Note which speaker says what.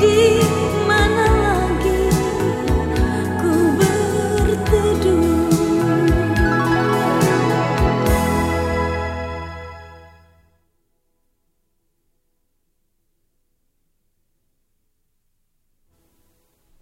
Speaker 1: deep.